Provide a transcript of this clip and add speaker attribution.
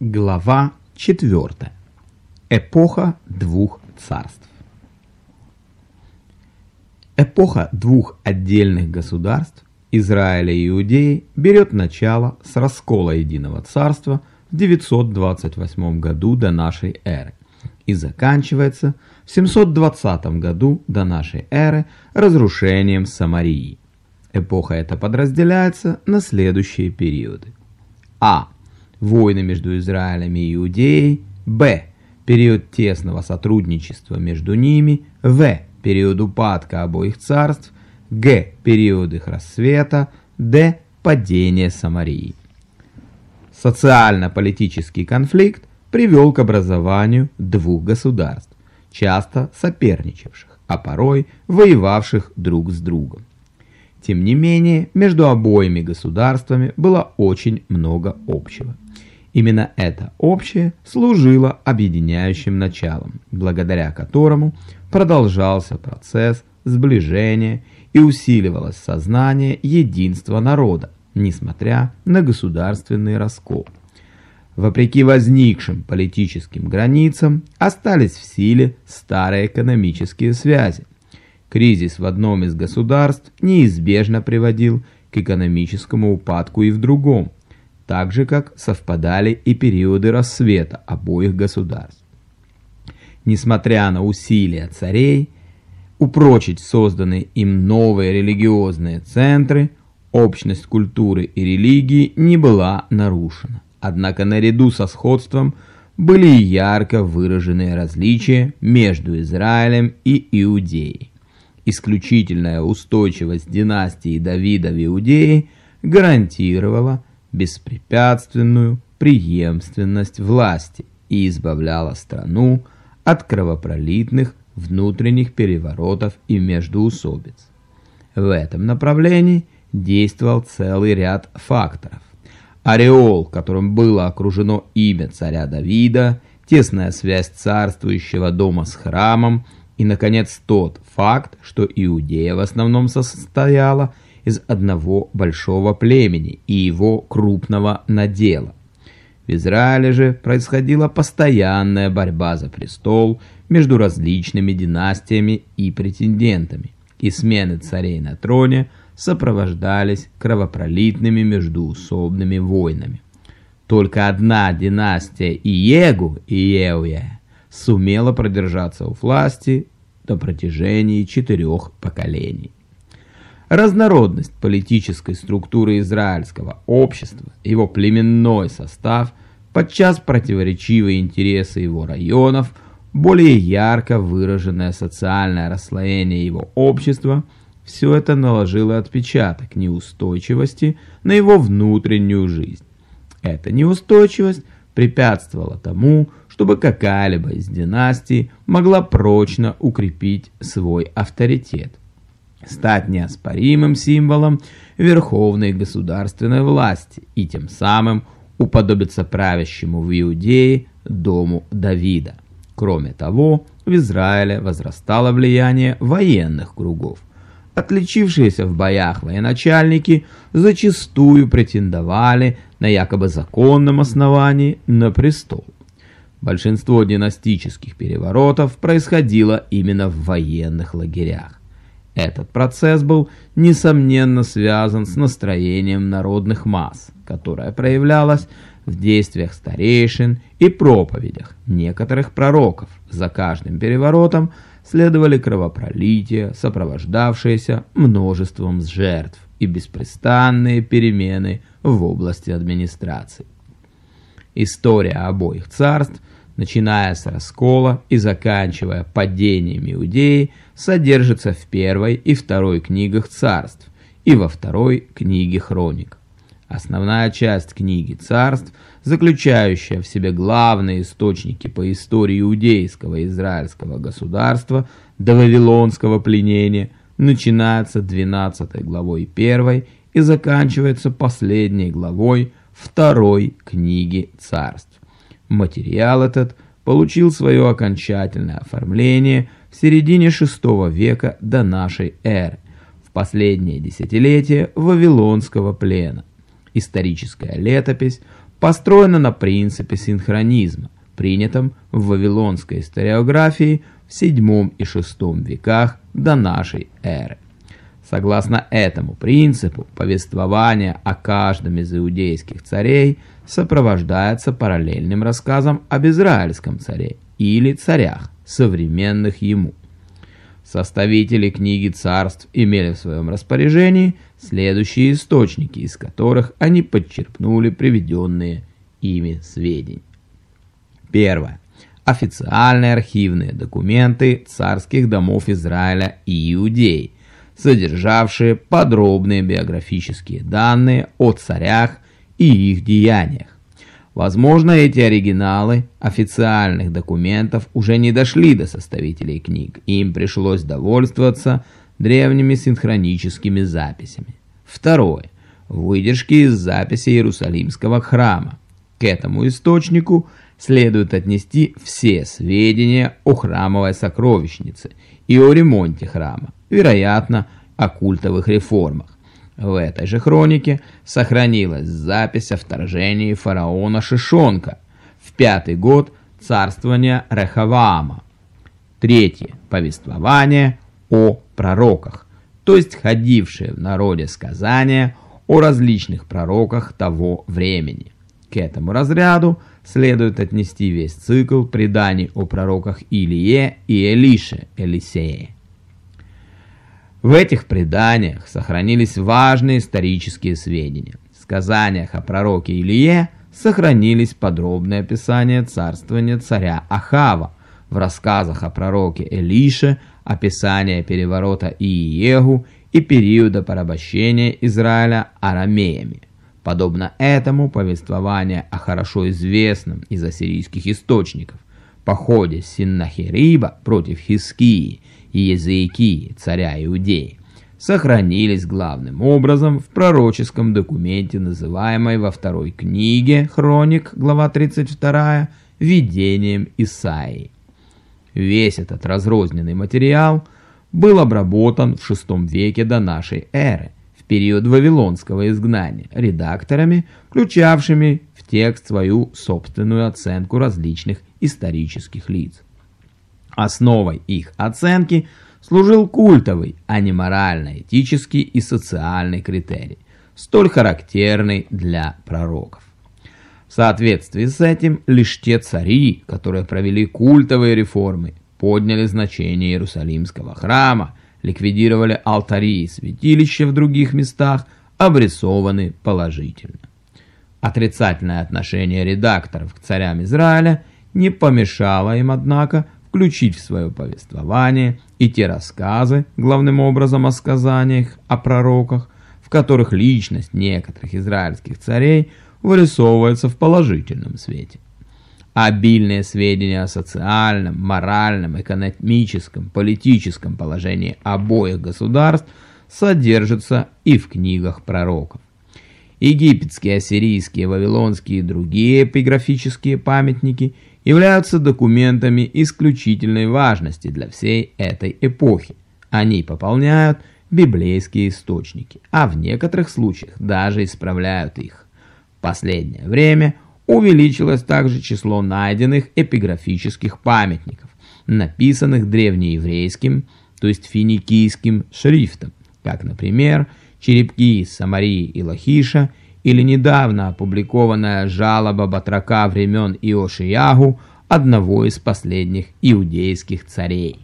Speaker 1: Глава 4. Эпоха двух царств. Эпоха двух отдельных государств Израиля и Иудеи берет начало с раскола Единого Царства в 928 году до нашей эры и заканчивается в 720 году до нашей эры разрушением Самарии. Эпоха эта подразделяется на следующие периоды. А войны между Израилем и Иудеей, б. период тесного сотрудничества между ними, в. период упадка обоих царств, г. период их рассвета, д. падение Самарии. Социально-политический конфликт привел к образованию двух государств, часто соперничавших, а порой воевавших друг с другом. Тем не менее, между обоими государствами было очень много общего. Именно это общее служило объединяющим началом, благодаря которому продолжался процесс сближения и усиливалось сознание единства народа, несмотря на государственный раскол. Вопреки возникшим политическим границам остались в силе старые экономические связи. Кризис в одном из государств неизбежно приводил к экономическому упадку и в другом – так же как совпадали и периоды рассвета обоих государств. Несмотря на усилия царей упрочить созданные им новые религиозные центры, общность культуры и религии не была нарушена. Однако наряду со сходством были ярко выраженные различия между Израилем и Иудеей. Исключительная устойчивость династии Давида в Иудее гарантировала беспрепятственную преемственность власти и избавляла страну от кровопролитных внутренних переворотов и междоусобиц. В этом направлении действовал целый ряд факторов. Ореол, которым было окружено имя царя Давида, тесная связь царствующего дома с храмом и, наконец, тот факт, что Иудея в основном состояла из одного большого племени и его крупного надела. В Израиле же происходила постоянная борьба за престол между различными династиями и претендентами, и смены царей на троне сопровождались кровопролитными междуусобными войнами. Только одна династия Иегу, Иеуя, сумела продержаться у власти до протяжении четырех поколений. Разнородность политической структуры израильского общества, его племенной состав, подчас противоречивые интересы его районов, более ярко выраженное социальное расслоение его общества – все это наложило отпечаток неустойчивости на его внутреннюю жизнь. Эта неустойчивость препятствовала тому, чтобы какая-либо из династий могла прочно укрепить свой авторитет стать неоспоримым символом верховной государственной власти и тем самым уподобиться правящему в Иудее дому Давида. Кроме того, в Израиле возрастало влияние военных кругов. Отличившиеся в боях военачальники зачастую претендовали на якобы законном основании на престол. Большинство династических переворотов происходило именно в военных лагерях. Этот процесс был, несомненно, связан с настроением народных масс, которое проявлялось в действиях старейшин и проповедях некоторых пророков. За каждым переворотом следовали кровопролития, сопровождавшиеся множеством жертв и беспрестанные перемены в области администрации. История обоих царств – начиная с раскола и заканчивая падением Иудеи, содержится в первой и второй книгах царств и во второй книге хроник. Основная часть книги царств, заключающая в себе главные источники по истории иудейского израильского государства до вавилонского пленения, начинается 12 главой 1 и заканчивается последней главой второй книги царств. Материал этот получил свое окончательное оформление в середине VI века до нашей эры, в последнее десятилетие Вавилонского плена. Историческая летопись построена на принципе синхронизма, принятом в вавилонской историографии в VII и VI веках до нашей эры. Согласно этому принципу, повествование о каждом из иудейских царей сопровождается параллельным рассказом об израильском царе или царях, современных ему. Составители книги царств имели в своем распоряжении следующие источники, из которых они подчерпнули приведенные ими сведения. Первое. Официальные архивные документы царских домов Израиля и Иудеи, содержавшие подробные биографические данные о царях и их деяниях. Возможно, эти оригиналы официальных документов уже не дошли до составителей книг, им пришлось довольствоваться древними синхроническими записями. Второе. Выдержки из записи Иерусалимского храма. К этому источнику следует отнести все сведения о храмовой сокровищнице и о ремонте храма, вероятно, о культовых реформах. В этой же хронике сохранилась запись о вторжении фараона Шишонка в пятый год царствования Рехаваама. Третье. Повествование о пророках, то есть ходившие в народе сказания о различных пророках того времени. К этому разряду следует отнести весь цикл преданий о пророках Илие и Элише, Элисее. В этих преданиях сохранились важные исторические сведения. В сказаниях о пророке Илие сохранились подробные описания царствования царя Ахава, в рассказах о пророке Элише описание переворота Иегу и периода порабощения Израиля арамеями. Подобно этому повествование о хорошо известном из ассирийских источников походе Синнахириба против Хискии и Езеикии, царя Иудеи, сохранились главным образом в пророческом документе, называемой во второй книге Хроник, глава 32, видением Исаии. Весь этот разрозненный материал был обработан в VI веке до нашей эры, в период Вавилонского изгнания, редакторами, включавшими в текст свою собственную оценку различных исторических лиц. Основой их оценки служил культовый, а не морально-этический и социальный критерий, столь характерный для пророков. В соответствии с этим, лишь те цари, которые провели культовые реформы, подняли значение Иерусалимского храма, ликвидировали алтари и святилища в других местах, обрисованы положительно. Отрицательное отношение редакторов к царям Израиля не помешало им, однако, включить в свое повествование и те рассказы, главным образом о сказаниях о пророках, в которых личность некоторых израильских царей вырисовывается в положительном свете. Обильные сведения о социальном, моральном, экономическом, политическом положении обоих государств содержатся и в книгах пророков. Египетские, ассирийские, вавилонские и другие эпиграфические памятники – являются документами исключительной важности для всей этой эпохи. Они пополняют библейские источники, а в некоторых случаях даже исправляют их. В последнее время увеличилось также число найденных эпиграфических памятников, написанных древнееврейским, то есть финикийским шрифтом, как, например, черепки из Самарии и Лахиша – или недавно опубликованная жалоба батрака времен Иошиягу, одного из последних иудейских царей.